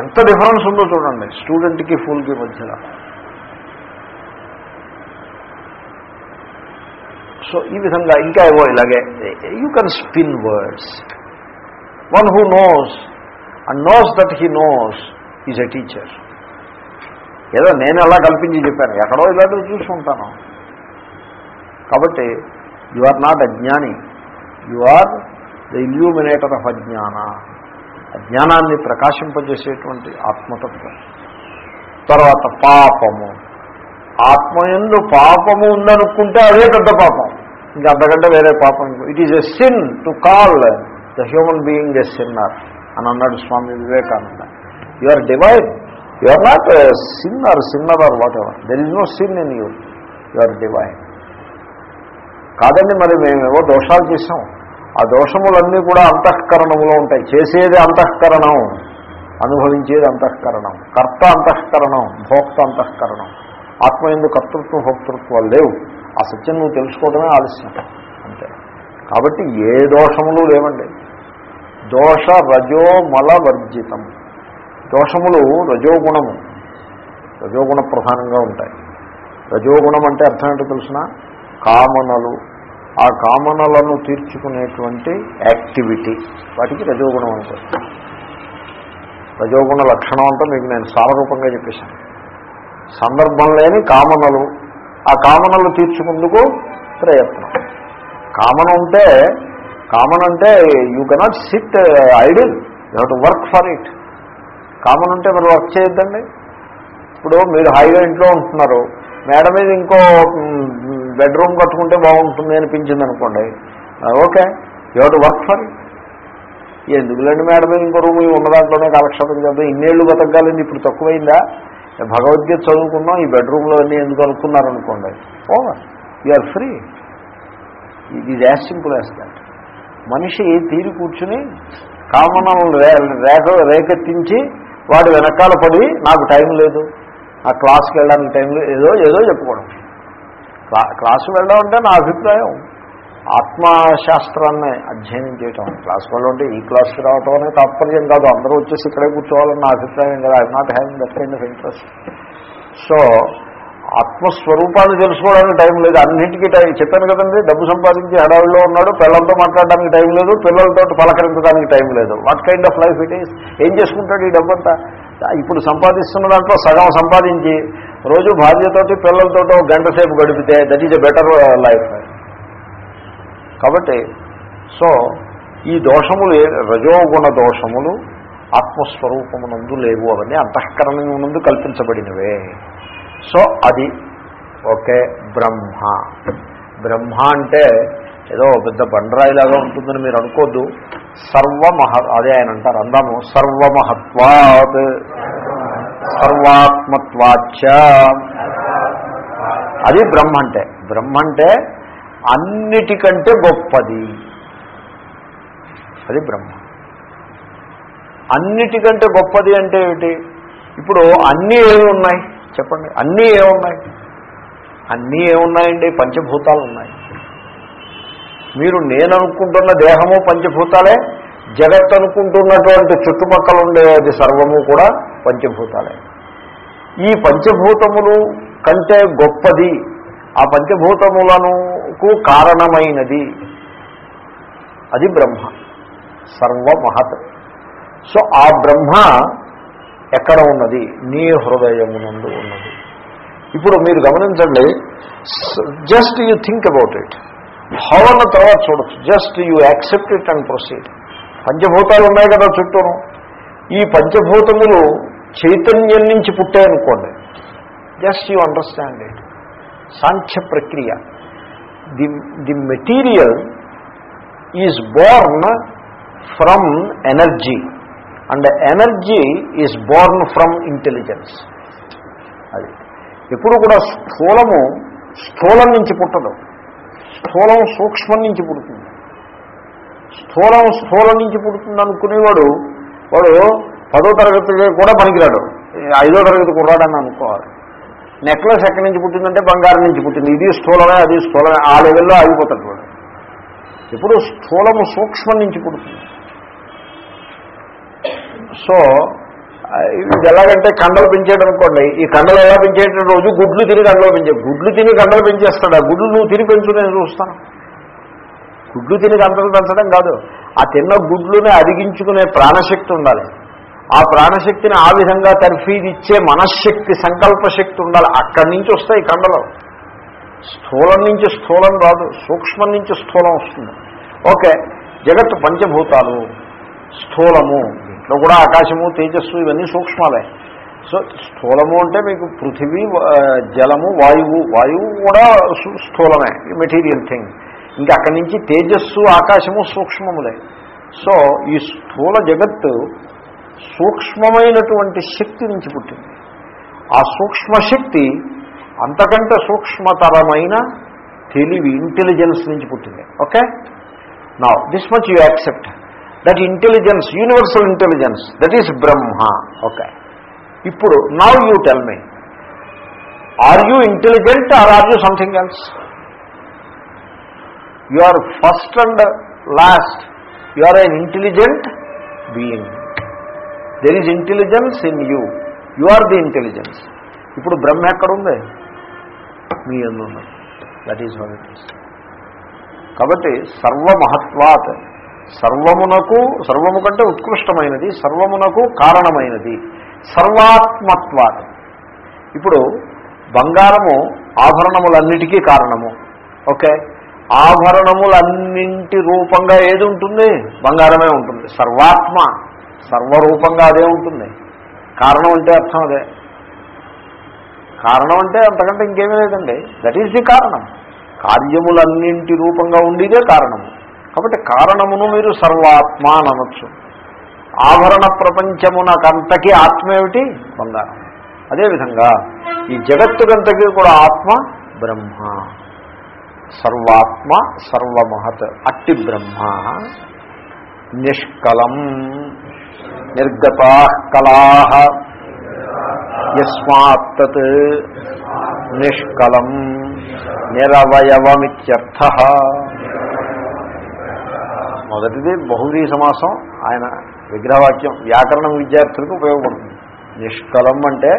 ఎంత డిఫరెన్స్ ఉందో చూడండి. స్టూడెంట్కి ఫూల్కి మధ్యలో. సో ఈ విధంగా ఇంకా ఏవో ఇలాగే. You can spin words one who knows and knows that he knows is a teacher ఏదో నేను ఎలా కల్పించి చెప్పాను. ఎక్కడో ఇలాంటివి చూసుకుంటాను కాబట్టి యు ఆర్ నాట్ అజ్ఞాని you are the illuminator of అజ్ఞాన. అజ్ఞానాన్ని ప్రకాశింపజేసేటువంటి ఆత్మతత్వం. తర్వాత పాపము. ఆత్మయందు పాపము ఉందనుకుంటే అదే పెద్ద పాపం. ఇంకా అంతకంటే వేరే పాపం it is a sin to call the human being a sinner అని అన్నాడు Swami Vivekananda. You are divine you are not sinner sinner are whatever there is no sin in you you are divine కాదండి మరి మేమేవో దోషాలు చేసాం ఆ దోషములన్నీ కూడా అంతఃకరణములో ఉంటాయి. చేసేది అంతఃకరణం అనుభవించేది అంతఃకరణం కర్త అంతఃకరణం భోక్త అంతఃకరణం. ఆత్మ ఎందుకు కర్తృత్వం భోక్తృత్వాలు లేవు. ఆ సత్యం నువ్వు తెలుసుకోవడమే ఆలస్యం. అంతే. కాబట్టి ఏ దోషములు లేవండి. దోష రజో మల వర్జితం. దోషములు రజోగుణము. రజోగుణ ప్రధానంగా ఉంటాయి. రజోగుణం అంటే అర్థం ఏంటో తెలిసిన? కామనలు. ఆ కామనలను తీర్చుకునేటువంటి యాక్టివిటీ. వాటికి రజోగుణం అంటారు రజోగుణ లక్షణం అంతా మీకు నేను సారరూపంగా చెప్పేశాను. సందర్భం లేని కామనలు. ఆ కామనలు తీర్చుకుందుకు ప్రయత్నం. కామన్ ఉంటే కామన్ అంటే you cannot sit idle you have to work for it common ఉంటే మరి వర్క్ చేయొద్దండి. ఇప్పుడు మీరు హైవే ఇంట్లో ఉంటున్నారు. మేడ మీద ఇంకో బెడ్రూమ్ కట్టుకుంటే బాగుంటుంది అనిపించింది అనుకోండి okay. You have to work for it ఎందుకులేండి మేడ మీద ఇంకో రూమ్ ఉన్న దాంట్లోనే కాలక్షేపం చేద్దాం? ఇన్నేళ్ళు బతకాలండి ఇప్పుడు తక్కువైందా? భగవద్గీత చదువుకున్నాం ఈ బెడ్రూమ్లో అన్నీ ఎందుకు అనుకున్నారనుకోండి ఓవర్ ఆర్ ఫ్రీ ఇది యాజ్ సింపుల్ యాజ్ దాట్ మనిషి తీరి కూర్చుని కామనలను రేఖ రేకెత్తించి వాడు వెనకాల పడి నాకు టైం లేదు. ఆ క్లాస్కి వెళ్ళడానికి టైం లేదు. ఏదో ఏదో చెప్పుకోవడం. క్లాసు వెళ్ళడం అంటే నా అభిప్రాయం. ఆత్మశాస్త్రాన్ని అధ్యయనం చేయటం. క్లాస్ వాళ్ళు అంటే ఈ క్లాస్కి రావటం అనేది తాత్పర్యం కాదు. అందరూ వచ్చేసి ఇక్కడే కూర్చోవాలని నా అభిప్రాయం కదా. I not having that kind of interest so ఆత్మస్వరూపాన్ని తెలుసుకోవడానికి టైం లేదు. అన్నింటికీ టైం చెప్పాను కదండి డబ్బు సంపాదించి హడావిడిలో ఉన్నాడు పిల్లలతో మాట్లాడడానికి టైం లేదు పిల్లలతో పలకరించడానికి టైం లేదు. What kind of life it is ఏం చేసుకుంటాడు ఈ డబ్బంతా? ఇప్పుడు సంపాదిస్తున్న దాంట్లో సగం సంపాదించి రోజు భార్యతోటి పిల్లలతో గంట సేపు గడిపితే that is a better life కాబట్టి సో ఈ దోషములు రజోగుణ దోషములు ఆత్మస్వరూపమునందు లేవు. అవన్నీ అంతఃకరణమునందు కల్పించబడినవే. సో అది ఓకే బ్రహ్మ. బ్రహ్మ అంటే ఏదో పెద్ద బండరాయిలాగా ఉంటుందని మీరు అనుకోద్దు. సర్వమహ అదే ఆయన అంటారు అందాము సర్వమహత్వాత్. సర్వాత్మత్వాచ అది బ్రహ్మ అంటే. బ్రహ్మ అంటే అన్నిటికంటే గొప్పది. అది బ్రహ్మ. అన్నిటికంటే గొప్పది అంటే ఏమిటి? ఇప్పుడు అన్నీ ఏమి ఉన్నాయి? చెప్పండి. అన్నీ ఏమున్నాయి? అన్నీ ఏమున్నాయండి? పంచభూతాలు ఉన్నాయి. మీరు నేను అనుకుంటున్న దేహము పంచభూతాలే జగత్ అనుకుంటున్నటువంటి చుట్టుపక్కల ఉండేది సర్వము కూడా పంచభూతాలే. ఈ పంచభూతములు కంటే గొప్పది ఆ పంచభూతములకు కారణమైనది. అది బ్రహ్మ. సర్వమహత్. సో ఆ బ్రహ్మ ఎక్కడ ఉన్నది? నీ హృదయమునందు ఉన్నది. ఇప్పుడు మీరు గమనించండి just you think about it how అన్న తర్వాత చూడొచ్చు. Just you accept it and proceed పంచభూతాలు ఉన్నాయి కదా చుట్టూను. ఈ పంచభూతములు చైతన్యం నుంచి పుట్టాయనుకోండి. జస్ట్ యూ అండర్స్టాండ్ ఇట్ సాంఖ్య ప్రక్రియ. The the material is born from energy and energy is born from intelligence అది. ఎప్పుడు కూడా స్థూలము స్థూలం నుంచి పుట్టదు. స్థూలం సూక్ష్మం నుంచి పుడుతుంది. స్థూలం స్థూలం నుంచి పుడుతుంది అనుకునేవాడు వాడు పదో తరగతి కూడా పనికిరాడు. ఐదో తరగతి కుర్రాడని అనుకోవాలి. నెక్లెస్ ఎక్కడి నుంచి పుట్టిందంటే బంగారం నుంచి పుట్టింది. ఇది స్థూలమే అది స్థూలమే. ఆ లెవెల్లో ఆగిపోతాడు వాడు ఇప్పుడు స్థూలము సూక్ష్మం నుంచి పుడుతుంది. సో ఇది ఎలాగంటే కండలు పెంచేయడం అనుకోండి ఈ కండలు ఎలా పెంచేట రోజు గుడ్లు తిని కండలు పెంచే. గుడ్లు తిని కండలు పెంచేస్తాడు. ఆ గుడ్లు నువ్వు తిని పెంచు నేను చూస్తాను. గుడ్లు తిని కండలు పెంచడం కాదు. ఆ తిన్న గుడ్లునే అరిగించుకునే ప్రాణశక్తి ఉండాలి. ఆ ప్రాణశక్తిని ఆ విధంగా తర్ఫీది ఇచ్చే మనశ్శక్తి సంకల్ప శక్తి ఉండాలి. అక్కడి నుంచి వస్తాయి కండలు. స్థూలం నుంచి స్థూలం రాదు. సూక్ష్మం నుంచి స్థూలం వస్తుంది. ఓకే జగత్తు పంచభూతాలు స్థూలము. దీంట్లో కూడా ఆకాశము తేజస్సు ఇవన్నీ సూక్ష్మాలే. సో స్థూలము అంటే మీకు పృథివీ జలము వాయువు. వాయువు కూడా స్థూలమే. Material thing. ఇంకా అక్కడి నుంచి తేజస్సు ఆకాశము సూక్ష్మములే. సో ఈ స్థూల జగత్తు సూక్ష్మమైనటువంటి శక్తి నుంచి పుట్టింది. ఆ సూక్ష్మశక్తి అంతకంటే సూక్ష్మతరమైన తెలివి ఇంటెలిజెన్స్ నుంచి పుట్టింది. ఓకే నా this much you accept that intelligence universal intelligence that is Brahma okay ఇప్పుడు నా you tell me are you intelligent are are you something else you are first and last you are an intelligent being there is intelligence in you you are the intelligence ఇప్పుడు బ్రహ్మ ఎక్కడుంది? మీ ఎందున్నది that is one it is కాబట్టి సర్వమహత్వాత్ సర్వమునకు సర్వము కంటే ఉత్కృష్టమైనది సర్వమునకు కారణమైనది. సర్వాత్మత్వాత్. ఇప్పుడు బంగారము ఆభరణములన్నిటికీ కారణము. ఓకే ఆభరణములన్నింటి రూపంగా ఏది ఉంటుంది? బంగారమే ఉంటుంది. సర్వాత్మ. సర్వరూపంగా అదే ఉంటుంది. కారణం అంటే అర్థం అదే. కారణం అంటే అంతకంటే ఇంకేమీ లేదండి. దట్ ఈజ్ ది కారణం. కార్యములన్నింటి రూపంగా ఉండేదే కారణము కాబట్టి కారణమును మీరు సర్వాత్మ అని అనొచ్చు. ఆభరణ ప్రపంచమునకంతకీ ఆత్మ ఏమిటి? బంగారం. అదేవిధంగా ఈ జగత్తుకంతకీ కూడా ఆత్మ బ్రహ్మ. సర్వాత్మ సర్వమహత్ అట్టి బ్రహ్మ. నిష్కలం. నిర్గతా కళా యస్మాత్ నిష్కలం నిరవయవమిత్యర్థ మొదటిది బహువ్రీ సమాసం ఆయన విగ్రహవాక్యం వ్యాకరణం విద్యార్థులకు ఉపయోగపడుతుంది. నిష్కలం అంటే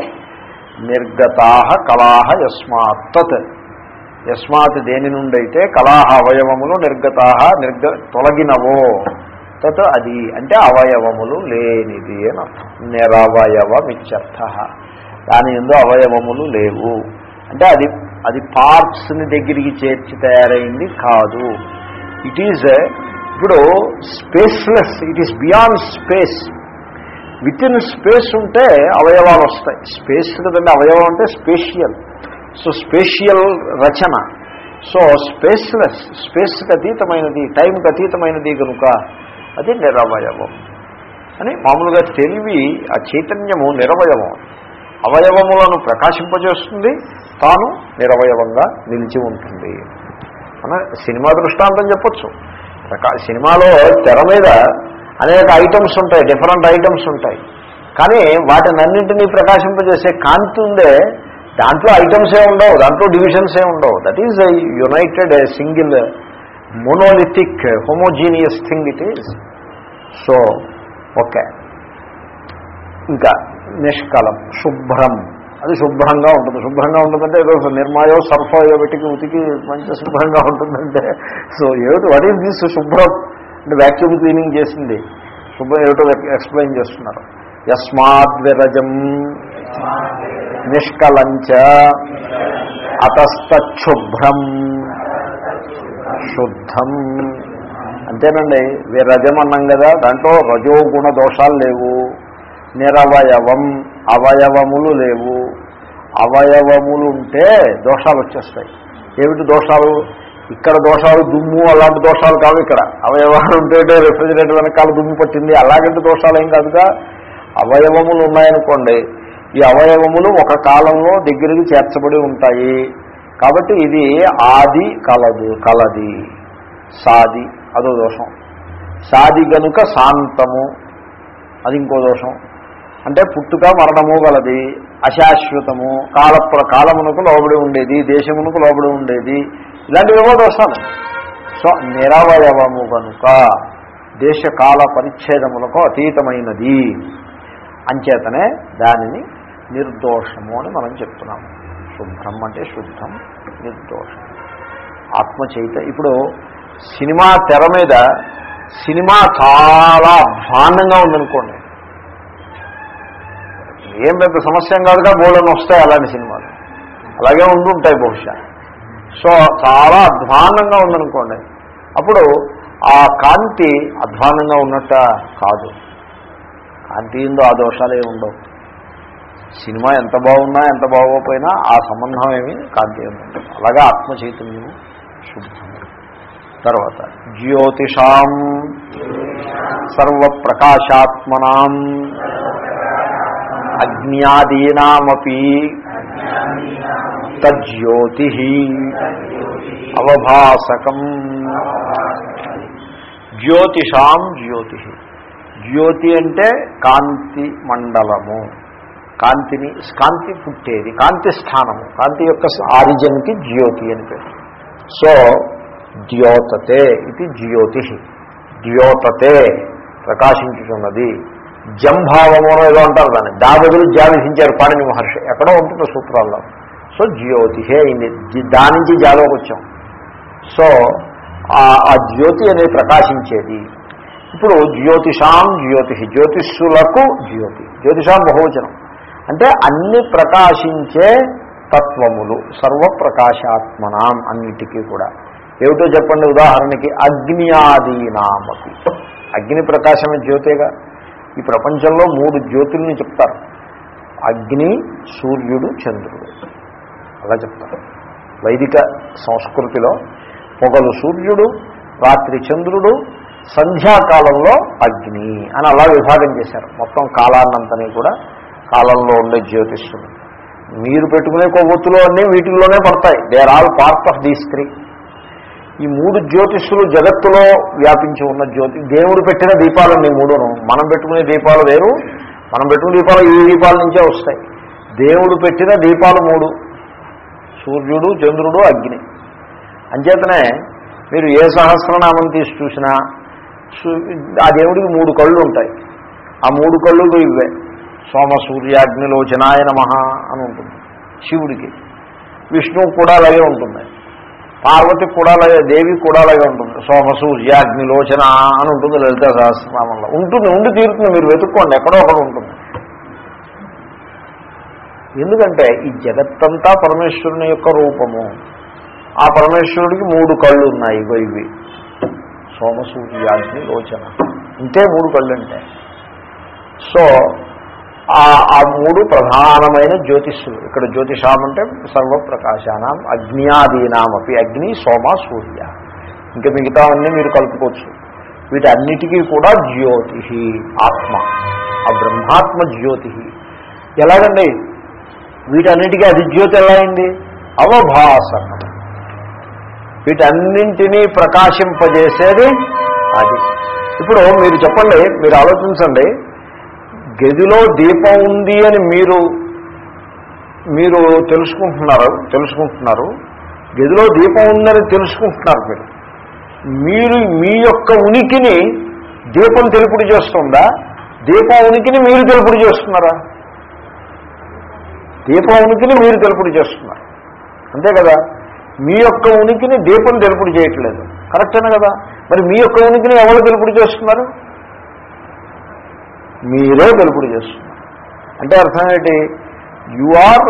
నిర్గతా కళాహ యస్మాత్ యస్మాత్ దేని నుండి అయితే కళాహ అవయవములు నిర్గతా నిర్గ తొలగినవో. తత్ అది అంటే అవయవములు లేనిది అని అర్థం. నిరవయవమిత్యర్థ. దాని ఎందు అవయవములు లేవు. అంటే అది అది పార్ట్స్ని దగ్గరికి చేర్చి తయారైంది కాదు. ఇట్ ఈజ్ ఇప్పుడు spaceless it is beyond space within space ఉంటే అవయవాలు వస్తాయి. స్పేస్ కదండి అవయవం అంటే స్పేషియల్ సో స్పేషియల్ రచన. సో స్పేస్లెస్ స్పేస్కి అతీతమైనది టైంకి అతీతమైనది కనుక అది నిరవయవం. అని మామూలుగా తెలివి ఆ చైతన్యము నిరవయవం. అవయవములను ప్రకాశింపజేస్తుంది తాను నిరవయవంగా నిలిచి ఉంటుంది. మన సినిమా దృష్టాంతం చెప్పచ్చు. ప్రకా సినిమాలో తెర మీద అనేక ఐటమ్స్ ఉంటాయి డిఫరెంట్ ఐటమ్స్ ఉంటాయి. కానీ వాటినన్నింటినీ ప్రకాశింపజేసే కాంతి ఉందే దాంట్లో ఐటమ్స్ ఏ ఉండవు దాంట్లో డివిజన్స్ ఏ ఉండవు. That is united single monolithic homogeneous thing it is so okay. ఇంకా నిష్కలం శుభ్రం. అది శుభ్రంగా ఉంటుంది. శుభ్రంగా ఉంటుందంటే ఏదో నిర్మాయో సర్ఫో ఏదో ఉతికి మంచి శుభ్రంగా ఉంటుందంటే. సో ఏమిటి? వాట్ ఈజ్ దిస్ శుభ్రం? అంటే వ్యాక్యూమ్ క్లీనింగ్ చేసింది. శుభ్రం ఏమిటో ఎక్స్ప్లెయిన్ చేస్తున్నారు. యస్మాద్విరజం నిష్కలంచ అతస్తశుభ్రం శుద్ధం. అంతేనండి విరజం అన్నాం కదా దాంట్లో రజోగుణ దోషాలు లేవు నిరవయవం అవయవములు లేవు. అవయవములు ఉంటే దోషాలు వచ్చేస్తాయి. ఏమిటి దోషాలు? ఇక్కడ దోషాలు దుమ్ము అలాంటి దోషాలు కావు ఇక్కడ. అవయవాలు ఉంటే రెఫ్రిజిరేటర్ వెనకాల దుమ్ము పట్టింది. అలాగంటి దోషాలు ఏం కాదుగా? అవయవములు ఉన్నాయనుకోండి ఈ అవయవములు ఒక కాలంలో దగ్గరికి చేర్చబడి ఉంటాయి. కాబట్టి ఇది ఆది కలదు కలది సాది. అదో దోషం. సాది గనుక శాంతము అది ఇంకో దోషం. అంటే పుట్టుక మరణము గలది అశాశ్వతము కాల కాలమునకు లోబడి ఉండేది దేశమునకు లోబడి ఉండేది ఇలాంటివేవో దోషాలు. సో నిరవయవము కనుక దేశకాల పరిచ్ఛేదములకు అతీతమైనది. అంచేతనే దానిని నిర్దోషము అని మనం చెప్తున్నాము. శుభ్రం అంటే శుద్ధం నిర్దోషం. ఆత్మ చైత ఇప్పుడు సినిమా తెర మీద సినిమా చాలా అధ్వాన్నంగా ఉందనుకోండి. ఏం పెద్ద సమస్య కాదుగా బోళ్ళని వస్తాయి అలాంటి సినిమాలు. అలాగే ఉండుంటాయి బహుశా. సో చాలా అధ్వాన్నంగా ఉందనుకోండి. అప్పుడు ఆ కాంతి అధ్వానంగా ఉన్నట్ట కాదు. కాంతి ఏందో ఆ దోషాలు ఏమి ఉండవు. సినిమా ఎంత బాగున్నా ఎంత బాగోపోయినా ఆ సంబంధం ఏమి కాంతి ఏమి ఉండదు. అలాగే ఆత్మ చైతన్యము శుద్ధం తర్వాత జ్యోతిషాం సర్వప్రకాశాత్మనాం అజ్ఞాదీనామపి తజ్యోతి అవభాసకం. జ్యోతిషాం జ్యోతి. జ్యోతి అంటే కాంతి మండలము. కాంతిని కాంతి పుట్టేది కాంతి స్థానము. కాంతి యొక్క ఆరిజన్కి జ్యోతి అని పేరు. సో ద్యోతతే ఇది జ్యోతి. ద్యోతతే ప్రకాశించుతున్నది జంభావము ఏదో అంటారు దాన్ని. దా బదులు జా విధించారు పాణిని మహర్షి. ఎక్కడో ఉంటుంది సూత్రాల్లో. సో జ్యోతిషే అయింది. జి- నుంచి జాలోకి వచ్చాం. సో ఆ- ఆ జ్యోతి అనేది ప్రకాశించేది. ఇప్పుడు జ్యోతిషాం జ్యోతి. జ్యోతిష్యులకు జ్యోతి. జ్యోతిషాం బహువచనం. అంటే అన్ని ప్రకాశించే తత్వములు. సర్వప్రకాశాత్మనాం అన్నిటికీ కూడా. ఏమిటో చెప్పండి ఉదాహరణకి అగ్నియాదీనామపి అగ్ని ప్రకాశమే జ్యోతిగా. ఈ ప్రపంచంలో మూడు జ్యోతుల్ని చెప్తారు. అగ్ని సూర్యుడు చంద్రుడు. అలా చెప్తారు. వైదిక సంస్కృతిలో పొగలు సూర్యుడు రాత్రి చంద్రుడు సంధ్యాకాలంలో అగ్ని అని అలా విభాగం చేశారు. మొత్తం కాలాన్నంతని కూడా కాలంలో ఉండే జ్యోతిష్యులు. మీరు పెట్టుకునే కొవ్వొత్తులు అన్నీ వీటిల్లోనే పడతాయి. They are all part of these three ఈ మూడు జ్యోతిష్యులు జగత్తులో వ్యాపించి ఉన్న జ్యోతి దేవుడు పెట్టిన దీపాలన్నీ మూడును. మనం పెట్టుకునే దీపాలు వేరు మనం పెట్టుకునే దీపాలు ఈ దీపాల నుంచే వస్తాయి. దేవుడు పెట్టిన దీపాలు మూడు. సూర్యుడు చంద్రుడు అగ్ని. అంచేతనే మీరు ఏ సహస్రనామం తీసి చూసినా ఆ దేవుడికి మూడు కళ్ళు ఉంటాయి. ఆ మూడు కళ్ళు ఇవే సోమ సూర్యాగ్నిలోచనాయ నమ అని ఉంటుంది. శివుడికి. విష్ణువు కూడా అలాగే ఉంటుంది. పార్వతి కూడా అలాగే దేవి కూడా అలాగే ఉంటుంది. సోమ సూర్యాగ్నిలోచన అని ఉంటుంది లలిత సహస్రనామంలో. ఉంటుంది ఉండి తీరుతుంది. మీరు వెతుక్కోండి ఎక్కడో ఒకటి ఉంటుంది. ఎందుకంటే ఈ జగత్తంతా పరమేశ్వరుని యొక్క రూపము. ఆ పరమేశ్వరుడికి మూడు కళ్ళు ఉన్నాయి ఇగో ఇవి సోమసూర్యాగ్ని లోచన. ఇంతే మూడు కళ్ళు అంటే సో ఆ మూడు ప్రధానమైన జ్యోతిష్లు ఇక్కడ జ్యోతిషాం అంటే సర్వప్రకాశానం అగ్నియాదీనామపి అగ్ని సోమ సూర్య. ఇంకా మిగతావన్నీ మీరు కలుపుకోవచ్చు. వీటన్నిటికీ కూడా జ్యోతి ఆత్మ. ఆ బ్రహ్మాత్మ జ్యోతి ఎలాగండి? వీటన్నిటికీ అది జ్యోతి ఎలా అయింది? అవభాసనం వీటన్నింటినీ ప్రకాశింపజేసేది అది. ఇప్పుడు మీరు చెప్పండి మీరు ఆలోచించండి. గదిలో దీపం ఉంది అని మీరు మీరు తెలుసుకుంటున్నారు తెలుసుకుంటున్నారు. గదిలో దీపం ఉందని తెలుసుకుంటున్నారు మీరు. మీరు మీ యొక్క ఉనికిని దీపం తెలుపుడు చేస్తుందా? దీపం ఉనికిని మీరు తెలుపుడు చేస్తున్నారా? దీపం ఉనికిని మీరు తెలుపుడు చేస్తున్నారు. అంతే కదా? మీ యొక్క ఉనికిని దీపం తెలుపుడు చేయట్లేదు. కరెక్టేనా కదా? మరి మీ యొక్క ఉనికిని ఎవరు తెలుపుడు చేస్తున్నారు? మీరే తెలుపుడు చేస్తున్నారు అంటే అర్థం ఏంటి? You are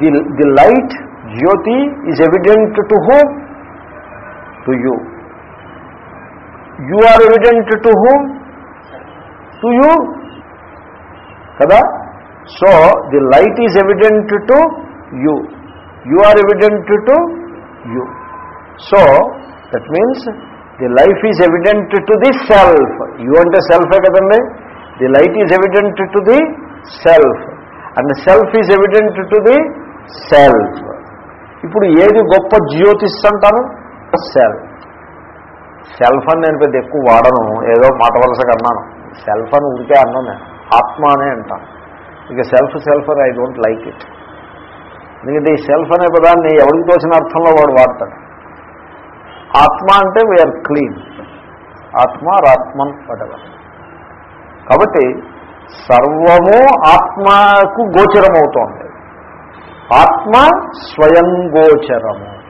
the the light Jyothi is evident to whom to you you are evident to whom to you కదా? So the light is evident to you you are evident to you so that means the life is evident to the self you అంటే సెల్ఫే కదండి? The light is evident to the self and self is evident to the self ఇప్పుడు ఏది గొప్ప జ్యోతిష్ అంటారు సెల్ఫ్ సెల్ఫ్ అని నేను పెద్ద ఎక్కువ వాడను. ఏదో మాట వలసగా అన్నాను సెల్ఫ్ అని ఉడికే అన్నాను నేను. ఆత్మ అనే అంటాను ఇక సెల్ఫ్ సెల్ఫ్ అని ఐ డోంట్ లైక్ ఇట్ ఎందుకంటే ఈ సెల్ఫ్ అనే పదాన్ని ఎవరికి తోచిన అర్థంలో వాడు వాడతాడు. ఆత్మ అంటే వీఆర్ క్లీన్ ఆత్మ రాత్మన్ వడవర్ కాబట్టి సర్వము ఆత్మకు గోచరమవుతోంది. ఆత్మ స్వయం గోచరము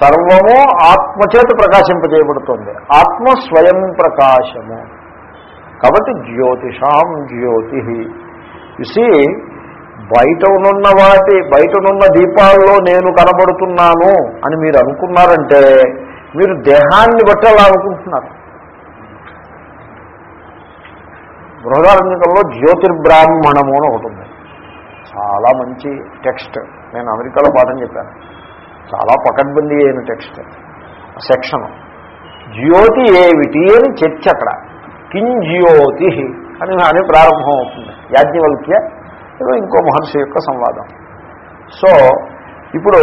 సర్వము ఆత్మ చేత ప్రకాశింపజేయబడుతుంది. ఆత్మ స్వయం ప్రకాశము. కాబట్టి జ్యోతిషాం జ్యోతి. చూసి బయటనున్న వాటి బయటనున్న దీపాల్లో నేను కనబడుతున్నాను అని మీరు అనుకున్నారంటే మీరు దేహాన్ని బట్టి అలా అనుకుంటున్నారు. బృహదారంకంలో జ్యోతిర్బ్రాహ్మణము అని ఒకటి ఉంది. చాలా మంచి టెక్స్ట్. నేను అమెరికాలో పాఠం చెప్పాను. చాలా పకడ్బందీ అయిన టెక్స్ట్. సెక్షన్. జ్యోతి ఏమిటి అని చర్చ అక్కడ. కిం జ్యోతి అని అని ప్రారంభం అవుతుంది. యాజ్ఞవల్క్య ఇంకో మహర్షి యొక్క సంవాదం. సో ఇప్పుడు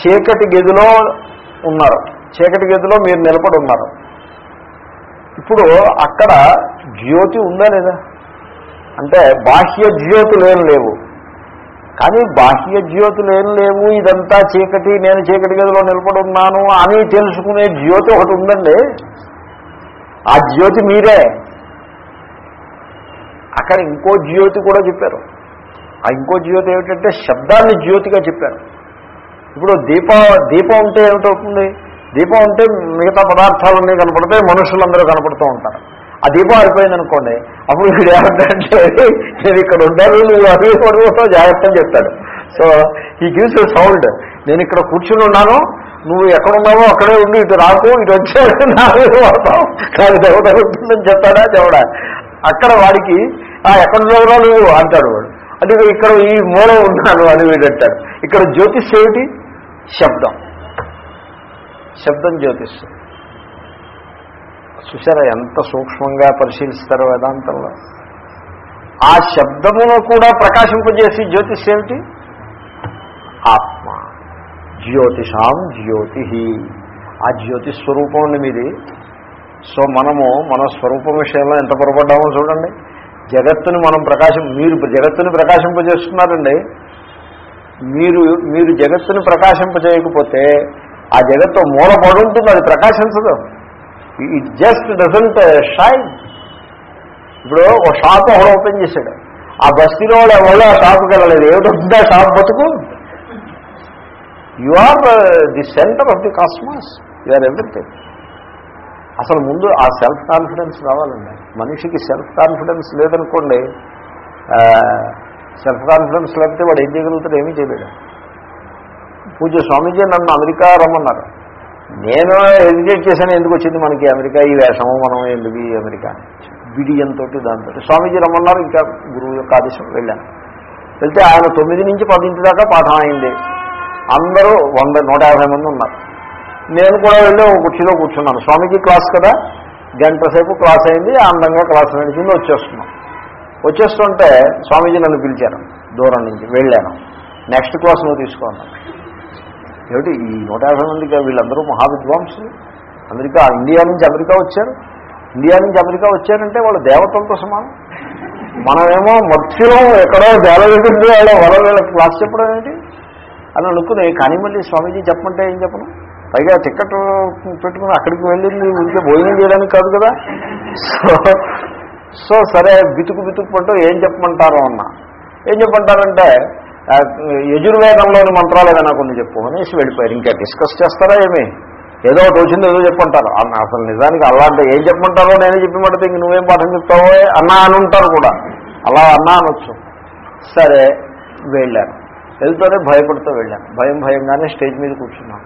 చీకటి గదిలో ఉన్నారు. చీకటి గదిలో మీరు నిలబడి ఉన్నారు. ఇప్పుడు అక్కడ జ్యోతి ఉందా లేదా? అంటే బాహ్య జ్యోతులేం లేవు. కానీ బాహ్య జ్యోతులు ఏం లేవు ఇదంతా చీకటి నేను చీకటి గదిలో నిలబడి ఉన్నాను అని తెలుసుకునే జ్యోతి ఒకటి ఉందండి. ఆ జ్యోతి మీరే. అక్కడ ఇంకో జ్యోతి కూడా చెప్పారు. ఆ ఇంకో జ్యోతి ఏమిటంటే శబ్దాన్ని జ్యోతిగా చెప్పారు. ఇప్పుడు దీప దీపం ఉంటే ఏమిటవుతుంది? దీపం ఉంటే మిగతా పదార్థాలన్నీ కనపడతాయి మనుషులందరూ కనపడుతూ ఉంటారు. ఆ దీపం అయిపోయింది అనుకోండి అప్పుడు ఇక్కడ ఏమంటే నేను ఇక్కడ ఉండాలి నువ్వు అదే పడుకుంటా జాగ్రత్త అని చెప్తాడు. సో ఈ గివ్స్ సౌండ్ నేను ఇక్కడ కూర్చుని ఉన్నాను నువ్వు ఎక్కడున్నావో అక్కడే ఉండి ఇటు రాకు ఇటు వచ్చాడు నా పడతావు. కానీ దేవత చెప్తాడా చెవడా అక్కడ వాడికి ఆ ఎక్కడున్నావురా నువ్వు? అంటాడు వాడు. అంటే ఇక్కడ ఈ మూల ఉన్నాను అని వీడంటాడు ఇక్కడ జ్యోతిష్ ఏమిటి? శబ్దం. శబ్దం జ్యోతిష్. చూసారా ఎంత సూక్ష్మంగా పరిశీలిస్తారో వేదాంతంలో? ఆ శబ్దమును కూడా ప్రకాశింపజేసి జ్యోతిష్ ఏమిటి? ఆత్మ. జ్యోతిషాం జ్యోతి ఆ జ్యోతి స్వరూపం అండి మీది. సో మనము మన స్వరూపం విషయంలో ఎంత పొరపడ్డామో చూడండి. జగత్తుని మనం ప్రకాశం మీరు జగత్తుని ప్రకాశింపజేస్తున్నారండి. మీరు మీరు జగత్తుని ప్రకాశింపజేయకపోతే ఆ జగత్తు మూల పడుంటుంది అది ప్రకాశించదు. ఇట్ జస్ట్ డజంట్ షైన్ ఇప్పుడు ఒక షాప్ ఒకడు ఓపెన్ చేశాడు. ఆ బస్తీలో వాళ్ళు ఎవరు ఆ షాప్కి వెళ్ళలేదు. ఏమిటంటే ఆ షాప్ బతుకు? You are the centre of the cosmos you are everything అసలు ముందు ఆ సెల్ఫ్ కాన్ఫిడెన్స్ రావాలండి. మనిషికి సెల్ఫ్ కాన్ఫిడెన్స్ లేదనుకోండి సెల్ఫ్ కాన్ఫిడెన్స్ లేకపోతే వాడు ఏం చేయగలుగుతాడు? ఏమీ చేయలేడు. పూజ స్వామీజీ నన్ను అమెరికా రమ్మన్నారు. నేను ఎడ్యుకేట్ చేశాను ఎందుకు వచ్చింది మనకి అమెరికా? ఈ వేషము మనం ఎందుకు ఈ అమెరికా? బిడియంతో దాంతో. స్వామీజీ రమ్మన్నారు ఇంకా గురువు యొక్క ఆదేశం వెళ్ళాను. వెళ్తే ఆయన తొమ్మిది నుంచి పదింటి దాకా పాఠం అయింది. అందరూ వంద నూట యాభై మంది ఉన్నారు. నేను కూడా వెళ్ళి ఒక కుర్చీలో కూర్చున్నాను. స్వామీజీ క్లాస్ కదా? గంట సేపు క్లాస్ అయింది అందంగా క్లాస్ నడిచింది వచ్చేస్తున్నాం. వచ్చేస్తుంటే స్వామీజీ నన్ను పిలిచారు దూరం నుంచి వెళ్ళాను. నెక్స్ట్ క్లాస్ నువ్వు తీసుకున్నాను ఏమిటి? ఈ నూట యాభై మందికి వీళ్ళందరూ మహావిద్వాంసులు. అమెరికా ఇండియా నుంచి అమెరికా వచ్చారు. ఇండియా నుంచి అమెరికా వచ్చారంటే వాళ్ళు దేవతలతో సమానం. మనమేమో మధ్యలో ఎక్కడో దేవతలు వాళ్ళ వల వీళ్ళకి క్లాస్ చెప్పడం ఏంటి? అని అనుకుని కానీ మళ్ళీ స్వామీజీ చెప్పమంటే ఏం చెప్పను? పైగా టికెట్ పెట్టుకుని అక్కడికి వెళ్ళింది ఇంకే భోజనం చేయడానికి కాదు కదా. సో సో సరే బితుకు బితుకు పట్టు ఏం చెప్పమంటారో అన్న. ఏం చెప్పమంటారంటే యజుర్వేదంలోని మంత్రాలు ఏదైనా కొన్ని చెప్పు అనేసి వెళ్ళిపోయారు. ఇంకా డిస్కస్ చేస్తారా ఏమి? ఏదో ఒకటి వచ్చింది ఏదో చెప్పంటారు. అన్న అసలు నిజానికి అలాంటి ఏం చెప్పమంటారో నేనే చెప్పమంటే ఇంక నువ్వేం పాఠం చెప్తావో అన్నా అని ఉంటారు కూడా. అలా అన్నా అనొచ్చు. సరే వెళ్ళాను. వెళ్తూనే భయపడుతూ వెళ్ళాను. భయం భయంగానే స్టేజ్ మీద కూర్చున్నాను.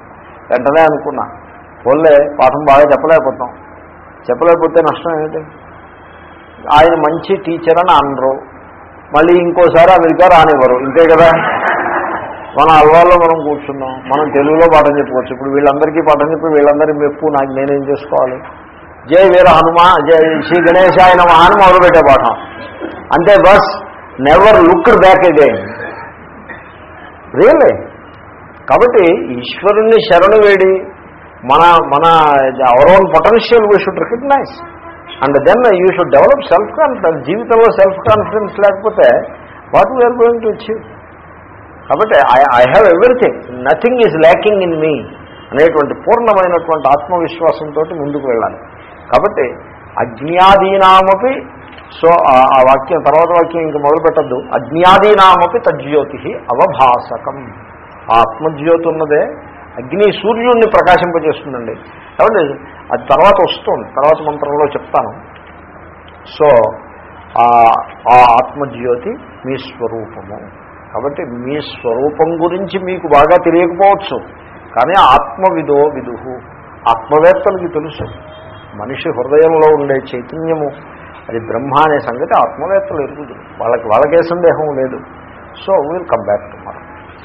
వెంటనే అనుకున్నా పోలే పాఠం బాగా చెప్పలేకపోతాం. చెప్పలేకపోతే నష్టం ఏంటి ఆయన మంచి టీచర్ అని అనరు. మళ్ళీ ఇంకోసారి అమెరికా రానివ్వరు. ఇంతే కదా? మన అలవాళ్ళలో మనం కూర్చున్నాం. మనం తెలుగులో పాఠం చెప్పుకోవచ్చు. ఇప్పుడు వీళ్ళందరికీ పాఠం చెప్పి వీళ్ళందరి మెప్పు. నాకు నేనేం చేసుకోవాలి? జై వీర హనుమా జై శ్రీ గణేష్ ఆయన అని మొదలుపెట్టే పాఠం. అంటే but never looked back again really కాబట్టి ఈశ్వరుణ్ణి శరణు వేడి. మన మన our own potential we should recognise and then you should develop self confidence జీవితంలో సెల్ఫ్ కాన్ఫిడెన్స్ లేకపోతే what we're going to achieve కాబట్టి I I have everything nothing is lacking in me అనేటువంటి పూర్ణమైనటువంటి ఆత్మవిశ్వాసంతో ముందుకు వెళ్ళాలి. కాబట్టి అజ్ఞాదీనామపి సో ఆ- వాక్యం తర్వాత వాక్యం ఇంక మొదలు పెట్టద్దు అజ్ఞాదీనామపి తజ్జ్యోతి అవభాసకం. ఆత్మజ్యోతి ఉన్నదే అగ్ని సూర్యుడిని ప్రకాశింపజేస్తుందండి. కాబట్టి అది తర్వాత వస్తుంది. తర్వాత మంత్రంలో చెప్తాను. సో ఆ ఆత్మజ్యోతి మీ స్వరూపము. కాబట్టి మీ స్వరూపం గురించి మీకు బాగా తెలియకపోవచ్చు. కానీ ఆత్మవిదో విదుహు. ఆత్మవేత్తలకి తెలుసు. మనిషి హృదయంలో ఉండే చైతన్యము. అది బ్రహ్మ అనే సంగతి ఆత్మవేత్తలు ఎరుగుతుంది వాళ్ళకి వాళ్ళకే సందేహం లేదు. So will come back to మనం